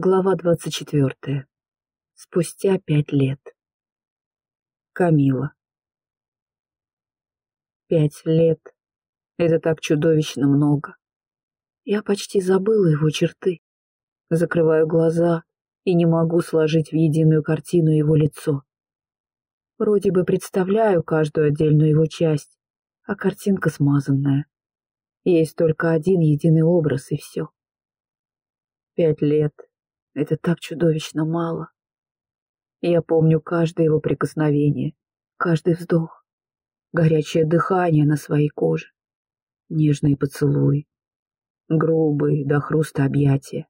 Глава двадцать четвертая. Спустя пять лет. Камила. Пять лет. Это так чудовищно много. Я почти забыла его черты. Закрываю глаза и не могу сложить в единую картину его лицо. Вроде бы представляю каждую отдельную его часть, а картинка смазанная. Есть только один единый образ, и все. Пять лет — это так чудовищно мало. Я помню каждое его прикосновение, каждый вздох, горячее дыхание на своей коже, нежные поцелуи, грубые до хруста объятия,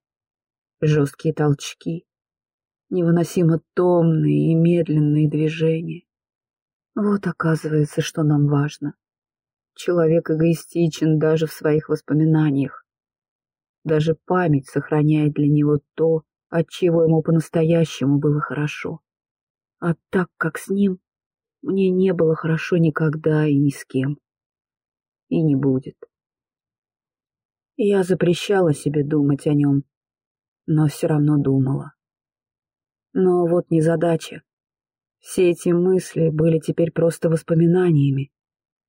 жесткие толчки, невыносимо томные и медленные движения. Вот оказывается, что нам важно. Человек эгоистичен даже в своих воспоминаниях. Даже память сохраняет для него то, от чего ему по-настоящему было хорошо. А так как с ним, мне не было хорошо никогда и ни с кем. И не будет. Я запрещала себе думать о нем, но все равно думала. Но вот незадача. Все эти мысли были теперь просто воспоминаниями.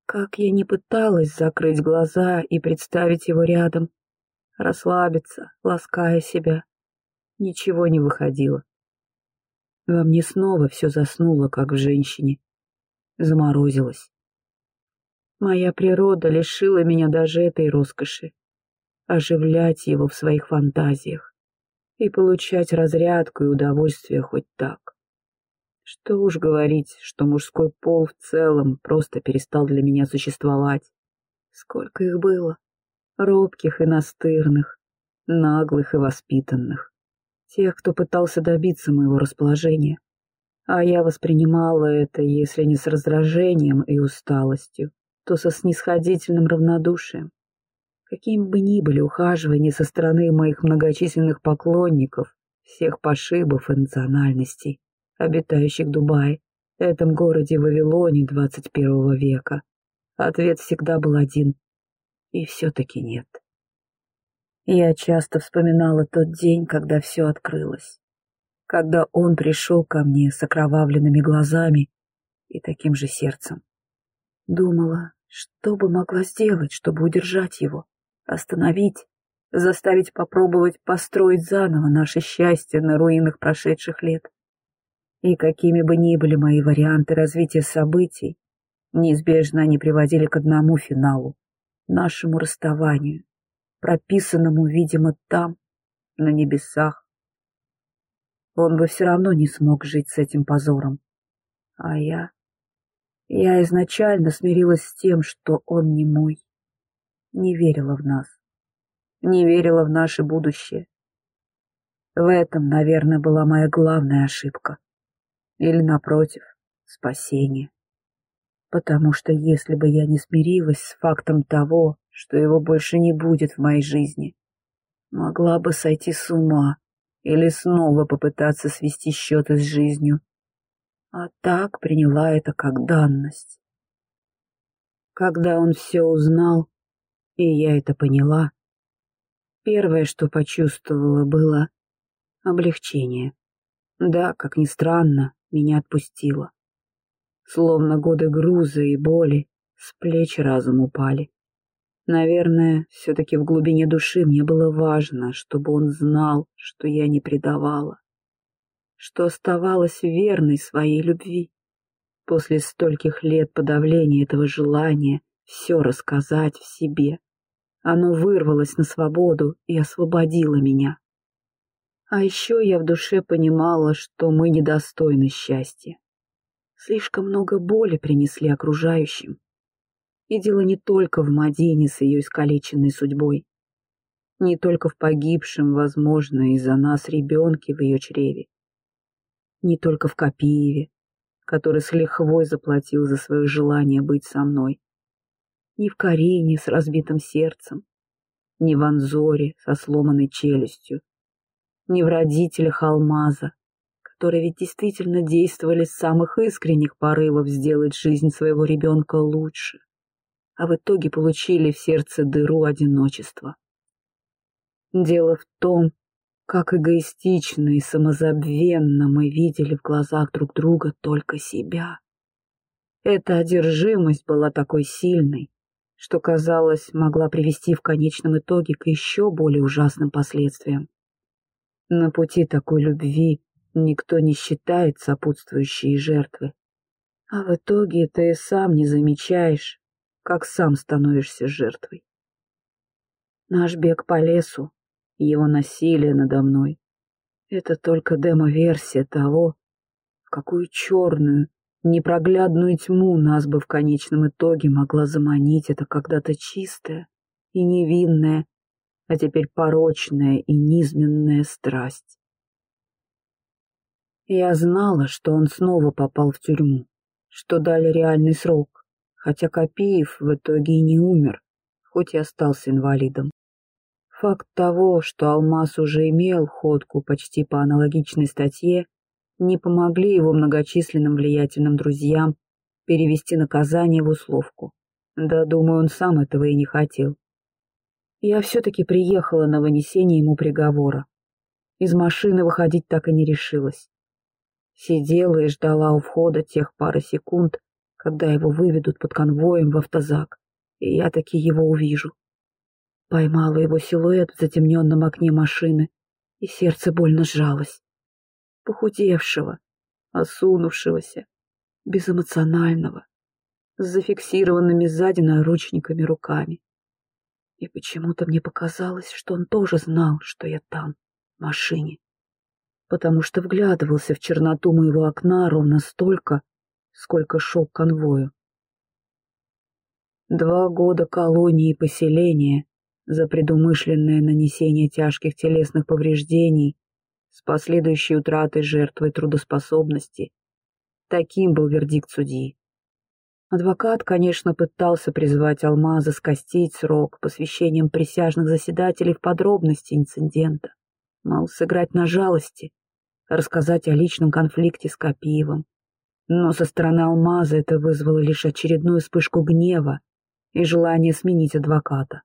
Как я не пыталась закрыть глаза и представить его рядом, расслабиться, лаская себя, ничего не выходило. Во мне снова все заснуло, как в женщине. Заморозилось. Моя природа лишила меня даже этой роскоши — оживлять его в своих фантазиях и получать разрядку и удовольствие хоть так. Что уж говорить, что мужской пол в целом просто перестал для меня существовать. Сколько их было, робких и настырных, наглых и воспитанных, тех, кто пытался добиться моего расположения. А я воспринимала это, если не с раздражением и усталостью, то со снисходительным равнодушием. Каким бы ни были ухаживания со стороны моих многочисленных поклонников, всех пошибов и национальностей, обитающих Дубае, этом городе Вавилоне 21 века, ответ всегда был один. И все-таки нет. Я часто вспоминала тот день, когда все открылось. Когда он пришел ко мне с окровавленными глазами и таким же сердцем. Думала, что бы могла сделать, чтобы удержать его, остановить, заставить попробовать построить заново наше счастье на руинах прошедших лет. И какими бы ни были мои варианты развития событий, неизбежно они приводили к одному финалу — нашему расставанию, прописанному, видимо, там, на небесах. Он бы все равно не смог жить с этим позором. А я... Я изначально смирилась с тем, что он не мой. Не верила в нас. Не верила в наше будущее. В этом, наверное, была моя главная ошибка или, напротив, спасение. Потому что если бы я не смирилась с фактом того, что его больше не будет в моей жизни, могла бы сойти с ума или снова попытаться свести счеты с жизнью, а так приняла это как данность. Когда он все узнал, и я это поняла, первое, что почувствовала, было облегчение. Да, как ни странно, меня отпустило. Словно годы груза и боли с плеч разум упали. Наверное, все-таки в глубине души мне было важно, чтобы он знал, что я не предавала, что оставалась верной своей любви. После стольких лет подавления этого желания все рассказать в себе, оно вырвалось на свободу и освободило меня. А еще я в душе понимала, что мы недостойны счастья. Слишком много боли принесли окружающим. И дело не только в Мадине с ее искалеченной судьбой, не только в погибшем, возможно, из-за нас ребенке в ее чреве, не только в Копиеве, который с лихвой заплатил за свое желание быть со мной, не в Карине с разбитым сердцем, не в Анзоре со сломанной челюстью, не в родителях Алмаза, которые ведь действительно действовали с самых искренних порывов сделать жизнь своего ребенка лучше, а в итоге получили в сердце дыру одиночества. Дело в том, Как эгоистично и самозабвенно мы видели в глазах друг друга только себя. Эта одержимость была такой сильной, что, казалось, могла привести в конечном итоге к еще более ужасным последствиям. На пути такой любви никто не считает сопутствующие жертвы. А в итоге ты и сам не замечаешь, как сам становишься жертвой. Наш бег по лесу, его насилие надо мной — это только демо-версия того, в какую черную, непроглядную тьму нас бы в конечном итоге могла заманить эта когда-то чистая и невинная, а теперь порочная и низменная страсть. Я знала, что он снова попал в тюрьму, что дали реальный срок, хотя Копиев в итоге и не умер, хоть и остался инвалидом. Факт того, что Алмаз уже имел ходку почти по аналогичной статье, не помогли его многочисленным влиятельным друзьям перевести наказание в условку. Да, думаю, он сам этого и не хотел. Я все-таки приехала на вынесение ему приговора. Из машины выходить так и не решилась. Сидела и ждала у входа тех пары секунд, когда его выведут под конвоем в автозак, и я таки его увижу. Поймала его силуэт в затемненном окне машины, и сердце больно сжалось. Похудевшего, осунувшегося, безэмоционального, с зафиксированными сзади наручниками руками. И почему-то мне показалось, что он тоже знал, что я там, в машине, потому что вглядывался в черноту моего окна ровно столько, сколько шел к конвою. Два года колонии и поселения за предумышленное нанесение тяжких телесных повреждений с последующей утратой жертвой трудоспособности. Таким был вердикт судьи. Адвокат, конечно, пытался призвать Алмаза скостить срок посвящением присяжных заседателей в подробности инцидента, мол, сыграть на жалости, рассказать о личном конфликте с Копиевым. Но со стороны Алмаза это вызвало лишь очередную вспышку гнева и желание сменить адвоката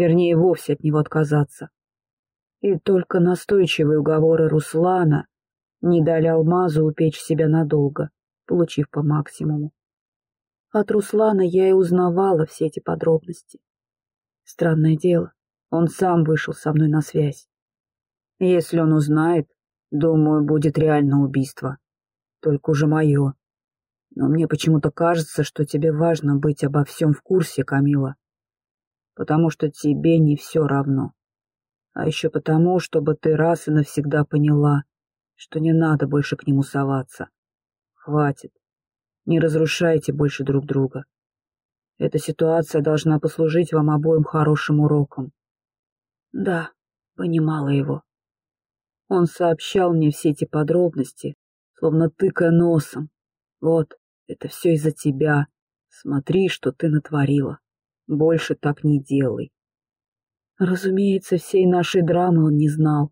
вернее, вовсе от него отказаться. И только настойчивые уговоры Руслана не дали Алмазу упечь себя надолго, получив по максимуму. От Руслана я и узнавала все эти подробности. Странное дело, он сам вышел со мной на связь. Если он узнает, думаю, будет реально убийство. Только уже мое. Но мне почему-то кажется, что тебе важно быть обо всем в курсе, Камила потому что тебе не все равно. А еще потому, чтобы ты раз и навсегда поняла, что не надо больше к нему соваться. Хватит. Не разрушайте больше друг друга. Эта ситуация должна послужить вам обоим хорошим уроком. Да, понимала его. Он сообщал мне все эти подробности, словно тыкая носом. Вот, это все из-за тебя. Смотри, что ты натворила. Больше так не делай. Разумеется, всей нашей драмы он не знал.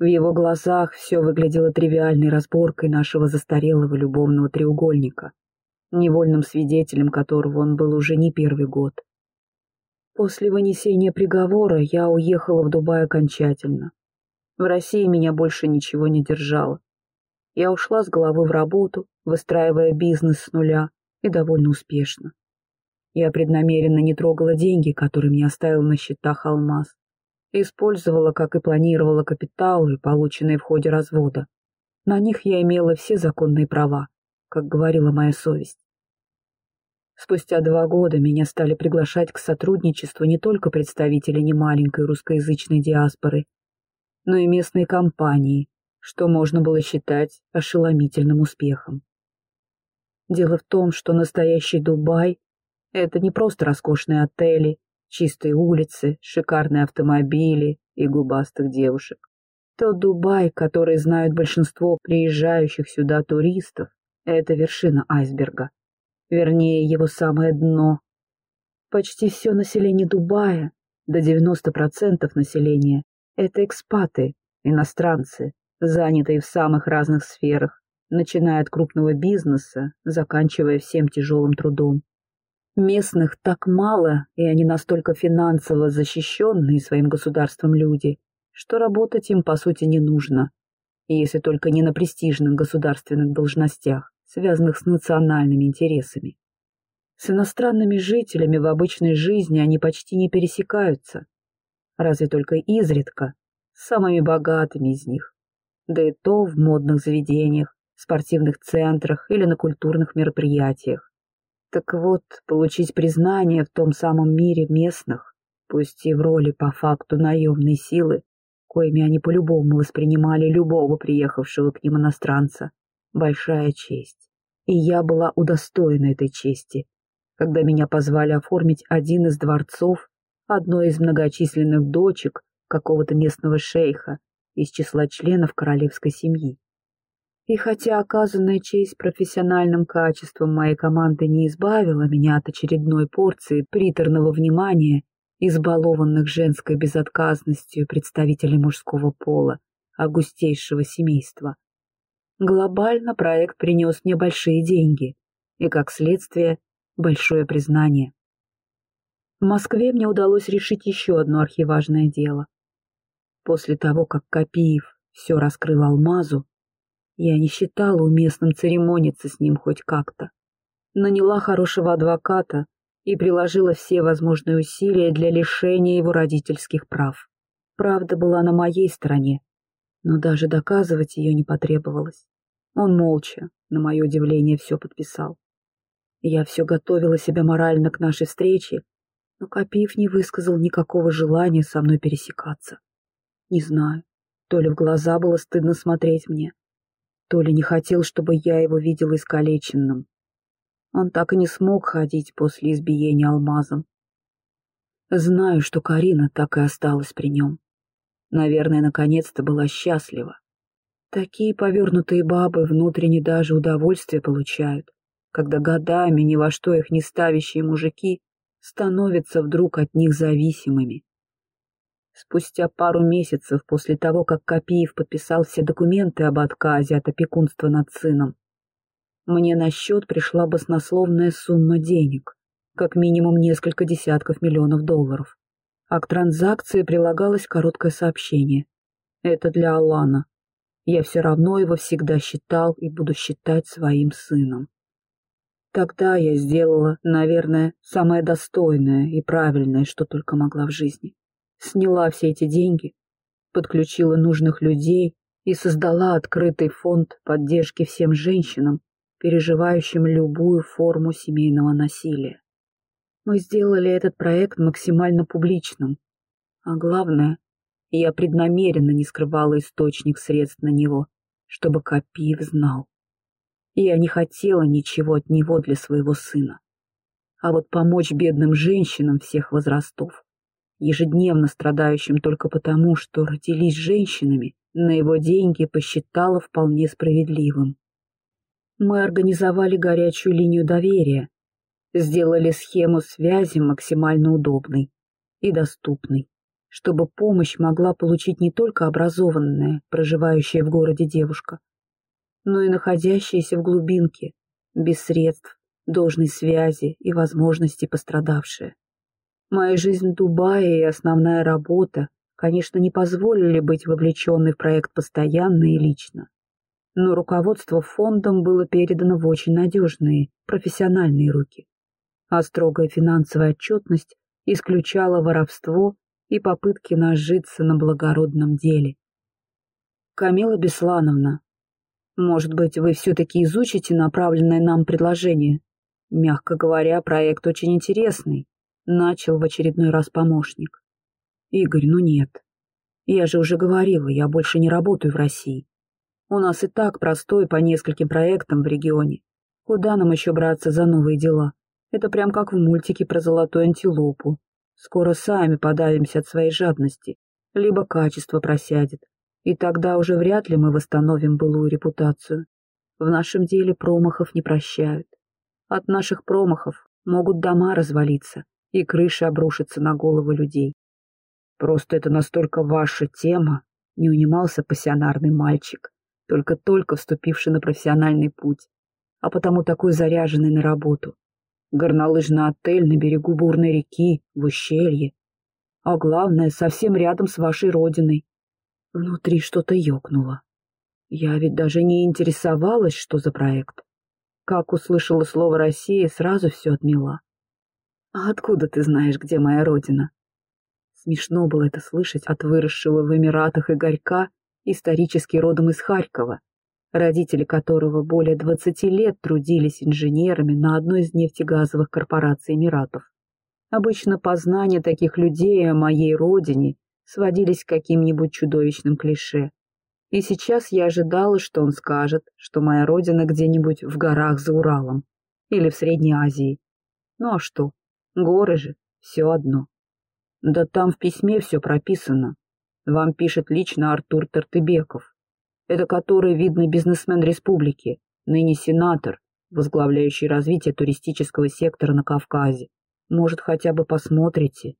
В его глазах все выглядело тривиальной разборкой нашего застарелого любовного треугольника, невольным свидетелем которого он был уже не первый год. После вынесения приговора я уехала в Дубай окончательно. В России меня больше ничего не держало. Я ушла с головы в работу, выстраивая бизнес с нуля, и довольно успешно. Я преднамеренно не трогала деньги, которые мне оставил на счетах алмаз. Использовала, как и планировала, капиталы, полученные в ходе развода. На них я имела все законные права, как говорила моя совесть. Спустя два года меня стали приглашать к сотрудничеству не только представители немаленькой русскоязычной диаспоры, но и местные компании, что можно было считать ошеломительным успехом. Дело в том, что настоящий Дубай это не просто роскошные отели, чистые улицы, шикарные автомобили и губастых девушек. Тот Дубай, который знают большинство приезжающих сюда туристов, это вершина айсберга. Вернее, его самое дно. Почти все население Дубая, до 90% населения, это экспаты, иностранцы, занятые в самых разных сферах, начиная от крупного бизнеса, заканчивая всем тяжелым трудом. Местных так мало, и они настолько финансово защищенные своим государством люди, что работать им, по сути, не нужно, если только не на престижных государственных должностях, связанных с национальными интересами. С иностранными жителями в обычной жизни они почти не пересекаются, разве только изредка, с самыми богатыми из них, да и то в модных заведениях, спортивных центрах или на культурных мероприятиях. Так вот, получить признание в том самом мире местных, пусть и в роли по факту наемной силы, коими они по-любому воспринимали любого приехавшего к ним иностранца, большая честь. И я была удостоена этой чести, когда меня позвали оформить один из дворцов одной из многочисленных дочек какого-то местного шейха из числа членов королевской семьи. И хотя оказанная честь профессиональным качеством моей команды не избавила меня от очередной порции приторного внимания, избалованных женской безотказностью представителей мужского пола, августейшего семейства, глобально проект принес мне большие деньги и, как следствие, большое признание. В Москве мне удалось решить еще одно архиважное дело. После того, как Копиев все раскрыл Алмазу, я не считала уместным церемониться с ним хоть как-то. Наняла хорошего адвоката и приложила все возможные усилия для лишения его родительских прав. Правда была на моей стороне, но даже доказывать ее не потребовалось. Он молча, на мое удивление, все подписал. Я все готовила себя морально к нашей встрече, но Копиев не высказал никакого желания со мной пересекаться. Не знаю, то ли в глаза было стыдно смотреть мне, то ли не хотел, чтобы я его видела искалеченным. Он так и не смог ходить после избиения алмазом. Знаю, что Карина так и осталась при нем. Наверное, наконец-то была счастлива. Такие повернутые бабы внутренне даже удовольствие получают, когда годами ни во что их не ставящие мужики становятся вдруг от них зависимыми. Спустя пару месяцев после того, как Копиев подписал все документы об отказе от опекунства над сыном, мне на счет пришла баснословная сумма денег, как минимум несколько десятков миллионов долларов. А к транзакции прилагалось короткое сообщение. Это для Алана. Я все равно его всегда считал и буду считать своим сыном. Тогда я сделала, наверное, самое достойное и правильное, что только могла в жизни сняла все эти деньги, подключила нужных людей и создала открытый фонд поддержки всем женщинам, переживающим любую форму семейного насилия. Мы сделали этот проект максимально публичным, а главное, я преднамеренно не скрывала источник средств на него, чтобы Копиев знал. Я не хотела ничего от него для своего сына. А вот помочь бедным женщинам всех возрастов ежедневно страдающим только потому, что родились женщинами, на его деньги посчитала вполне справедливым. Мы организовали горячую линию доверия, сделали схему связи максимально удобной и доступной, чтобы помощь могла получить не только образованная, проживающая в городе девушка, но и находящаяся в глубинке, без средств, должной связи и возможностей пострадавшая. Моя жизнь в Дубае и основная работа, конечно, не позволили быть вовлеченной в проект постоянно и лично. Но руководство фондом было передано в очень надежные, профессиональные руки. А строгая финансовая отчетность исключала воровство и попытки нажиться на благородном деле. Камила Беслановна, может быть, вы все-таки изучите направленное нам предложение? Мягко говоря, проект очень интересный, Начал в очередной раз помощник. Игорь, ну нет. Я же уже говорила, я больше не работаю в России. У нас и так простой по нескольким проектам в регионе. Куда нам еще браться за новые дела? Это прям как в мультике про золотую антилопу. Скоро сами подавимся от своей жадности, либо качество просядет, и тогда уже вряд ли мы восстановим былую репутацию. В нашем деле промахов не прощают. От наших промахов могут дома развалиться, и крыша обрушится на головы людей. Просто это настолько ваша тема, не унимался пассионарный мальчик, только-только вступивший на профессиональный путь, а потому такой заряженный на работу. Горнолыжный отель на берегу бурной реки, в ущелье. А главное, совсем рядом с вашей родиной. Внутри что-то ёкнуло. Я ведь даже не интересовалась, что за проект. Как услышала слово «Россия», сразу все отмела. «А откуда ты знаешь, где моя родина?» Смешно было это слышать от выросшего в Эмиратах Игорька, исторически родом из Харькова, родители которого более 20 лет трудились инженерами на одной из нефтегазовых корпораций Эмиратов. Обычно познания таких людей о моей родине сводились к каким-нибудь чудовищным клише. И сейчас я ожидала, что он скажет, что моя родина где-нибудь в горах за Уралом или в Средней Азии. Ну а что, горы же, все одно. Да там в письме все прописано. Вам пишет лично Артур Тартыбеков. Это который, видно, бизнесмен республики, ныне сенатор, возглавляющий развитие туристического сектора на Кавказе. Может, хотя бы посмотрите.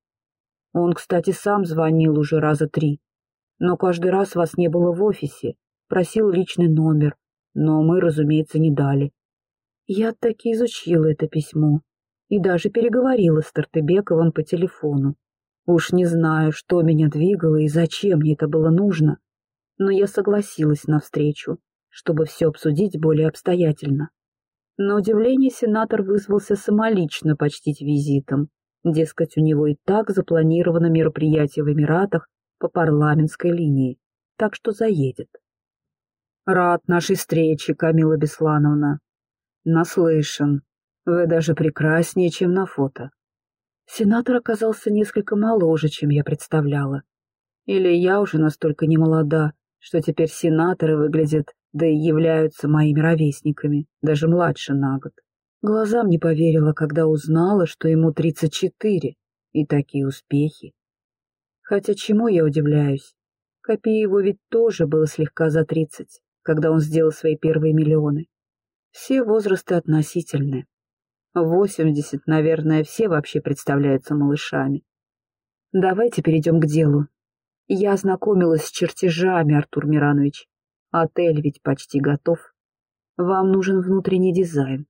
Он, кстати, сам звонил уже раза три. Но каждый раз вас не было в офисе. Просил личный номер, но мы, разумеется, не дали. Я таки изучила это письмо и даже переговорила с Тартыбековым по телефону. Уж не знаю, что меня двигало и зачем мне это было нужно, но я согласилась на встречу, чтобы все обсудить более обстоятельно. На удивление сенатор вызвался самолично почтить визитом. Дескать, у него и так запланировано мероприятие в Эмиратах по парламентской линии, так что заедет. Рад нашей встрече, Камила Беслановна. Наслышан. Вы даже прекраснее, чем на фото. Сенатор оказался несколько моложе, чем я представляла. Или я уже настолько немолода, что теперь сенаторы выглядят, да и являются моими ровесниками, даже младше на год. Глазам не поверила, когда узнала, что ему 34, и такие успехи. Хотя чему я удивляюсь? Копееву ведь тоже было слегка за 30, когда он сделал свои первые миллионы. Все возрасты относительны. 80, наверное, все вообще представляются малышами. Давайте перейдем к делу, я ознакомилась с чертежами, Артур Миранович. Отель ведь почти готов. Вам нужен внутренний дизайн.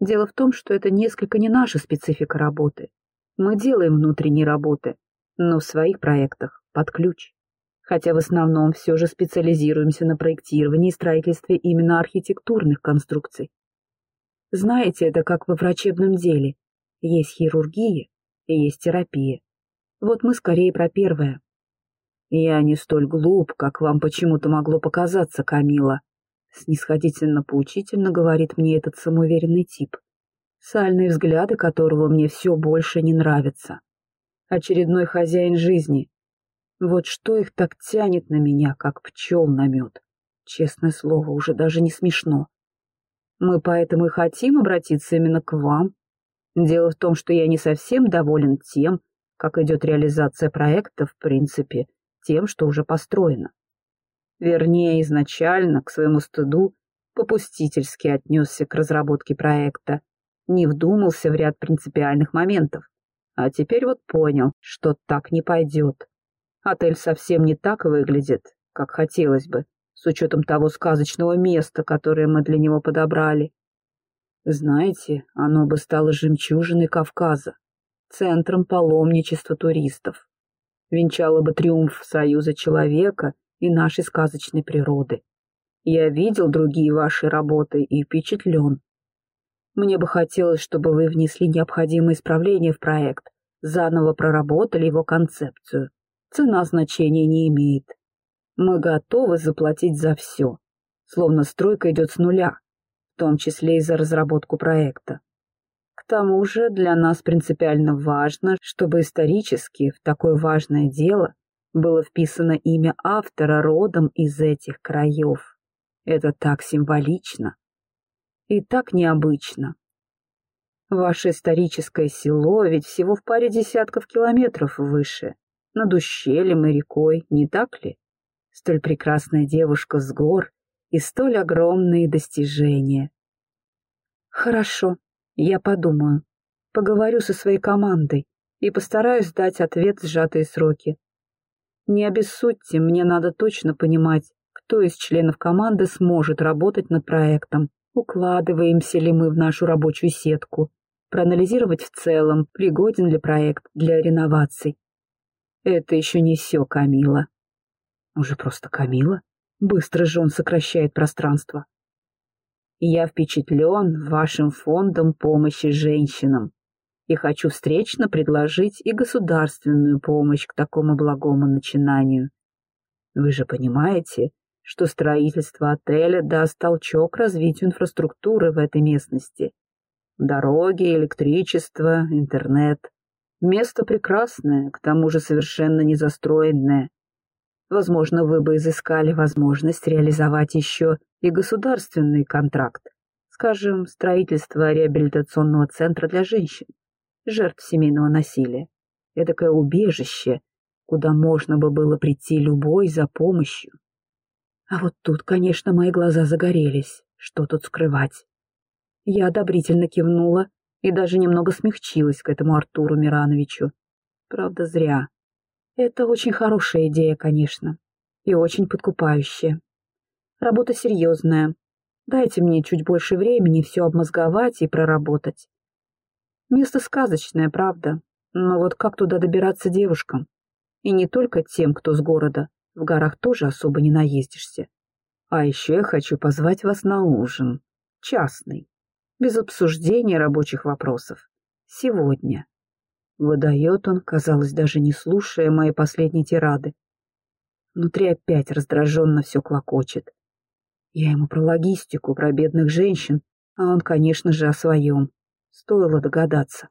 Дело в том, что это несколько не наша специфика работы. Мы делаем внутренние работы, но в своих проектах под ключ. Хотя в основном все же специализируемся на проектировании и строительстве именно архитектурных конструкций. Знаете, это как во врачебном деле. Есть хирургия и есть терапия. Вот мы скорее про первое. «Я не столь глуп, как вам почему-то могло показаться, Камила», снисходительно-поучительно говорит мне этот самоуверенный тип, сальные взгляды которого мне все больше не нравятся. Очередной хозяин жизни. Вот что их так тянет на меня, как пчел на мед. Честное слово, уже даже не смешно. Мы поэтому и хотим обратиться именно к вам. Дело в том, что я не совсем доволен тем, как идет реализация проекта в принципе, тем, что уже построено. Вернее, изначально, к своему стыду, попустительски отнесся к разработке проекта, не вдумался в ряд принципиальных моментов, а теперь вот понял, что так не пойдет. Отель совсем не так выглядит, как хотелось бы, с учетом того сказочного места, которое мы для него подобрали. Знаете, оно бы стало жемчужиной Кавказа, центром паломничества туристов венчала бы триумф союза человека и нашей сказочной природы. Я видел другие ваши работы и впечатлен. Мне бы хотелось, чтобы вы внесли необходимые исправления в проект, заново проработали его концепцию. Цена значения не имеет. Мы готовы заплатить за все, словно стройка идет с нуля, в том числе и за разработку проекта. К тому же для нас принципиально важно, чтобы исторически в такое важное дело было вписано имя автора родом из этих краев. Это так символично и так необычно. Ваше историческое село ведь всего в паре десятков километров выше, над ущельем и рекой, не так ли? Столь прекрасная девушка с гор и столь огромные достижения. Хорошо, я подумаю, поговорю со своей командой и постараюсь дать ответ в сжатые сроки. Не обессудьте, мне надо точно понимать, кто из членов команды сможет работать над проектом, укладываемся ли мы в нашу рабочую сетку, проанализировать в целом, пригоден ли проект для реноваций. Это еще не все, Камила. Уже просто Камила. Быстро же он сокращает пространство. Я впечатлен вашим фондом помощи женщинам и хочу встречно предложить и государственную помощь к такому благому начинанию. Вы же понимаете, что строительство отеля даст толчок развитию инфраструктуры в этой местности. Дороги, электричество, интернет. Место прекрасное, к тому же совершенно не застроенное. Возможно, вы бы изыскали возможность реализовать еще и государственный контракт, скажем, строительство реабилитационного центра для женщин, жертв семейного насилия. Эдакое убежище, куда можно бы было прийти любой за помощью. А вот тут, конечно, мои глаза загорелись. Что тут скрывать? Я одобрительно кивнула и даже немного смягчилась к этому Артуру Мирановичу. Правда, зря. Это очень хорошая идея, конечно, и очень подкупающая. Работа серьезная. Дайте мне чуть больше времени все обмозговать и проработать. Место сказочное, правда, но вот как туда добираться девушкам? И не только тем, кто с города, в горах тоже особо не наездишься. А еще я хочу позвать вас на ужин. Частный. Без обсуждения рабочих вопросов. Сегодня. Выдает он, казалось, даже не слушая моей последней тирады. Внутри опять раздраженно все клокочет. Я ему про логистику, про бедных женщин, а он, конечно же, о своем. Стоило догадаться.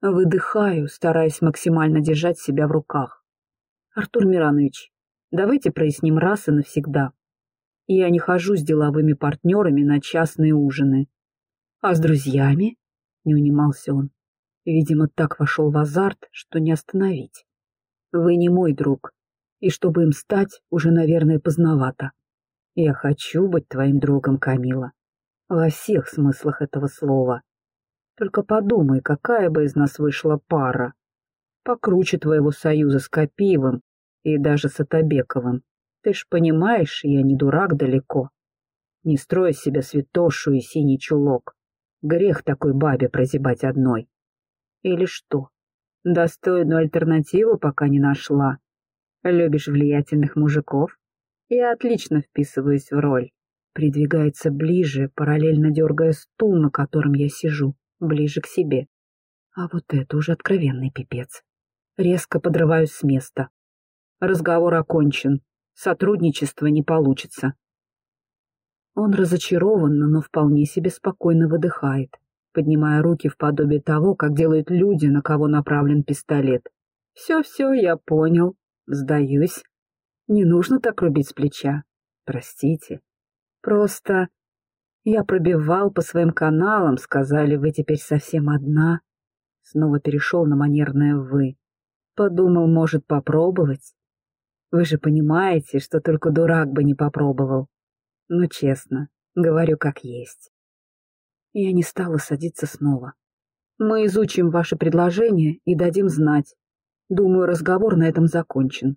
Выдыхаю, стараясь максимально держать себя в руках. Артур Миранович, давайте проясним раз и навсегда. Я не хожу с деловыми партнерами на частные ужины. А с друзьями? Не унимался он. Видимо, так вошел в азарт, что не остановить. Вы не мой друг, и чтобы им стать, уже, наверное, поздновато. Я хочу быть твоим другом, Камила. Во всех смыслах этого слова. Только подумай, какая бы из нас вышла пара. Покруче твоего союза с Копиевым и даже с Атабековым. Ты ж понимаешь, я не дурак далеко. Не строй себя святошу и синий чулок. Грех такой бабе прозябать одной. Или что? Достойную альтернативу пока не нашла. Любишь влиятельных мужиков? Я отлично вписываюсь в роль. Придвигается ближе, параллельно дергая стул, на котором я сижу, ближе к себе. А вот это уже откровенный пипец. Резко подрываюсь с места. Разговор окончен. Сотрудничество не получится. Он разочарованно, но вполне себе спокойно выдыхает, поднимая руки в подобие того, как делают люди, на кого направлен пистолет. «Все-все, я понял. Сдаюсь. Не нужно так рубить с плеча. Простите. Просто я пробивал по своим каналам, сказали, вы теперь совсем одна. Снова перешел на манерное «вы». Подумал, может, попробовать. Вы же понимаете, что только дурак бы не попробовал. Ну, честно, говорю как есть. Я не стала садиться снова. Мы изучим ваше предложение и дадим знать. Думаю, разговор на этом закончен.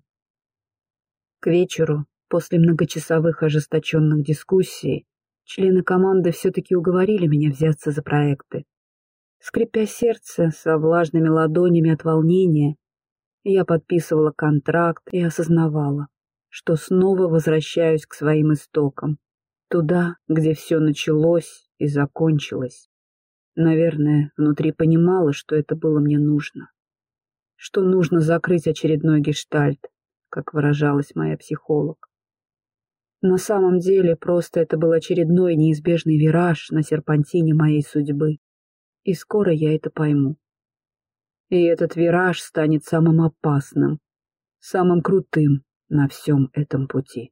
К вечеру, после многочасовых ожесточенных дискуссий, члены команды все-таки уговорили меня взяться за проекты. Скрипя сердце, со влажными ладонями от волнения, я подписывала контракт и осознавала, что снова возвращаюсь к своим истокам, туда, где все началось и закончилось. Наверное, внутри понимала, что это было мне нужно. Что нужно закрыть очередной гештальт, как выражалась моя психолог. На самом деле, просто это был очередной неизбежный вираж на серпантине моей судьбы. И скоро я это пойму. И этот вираж станет самым опасным, самым крутым на всем этом пути.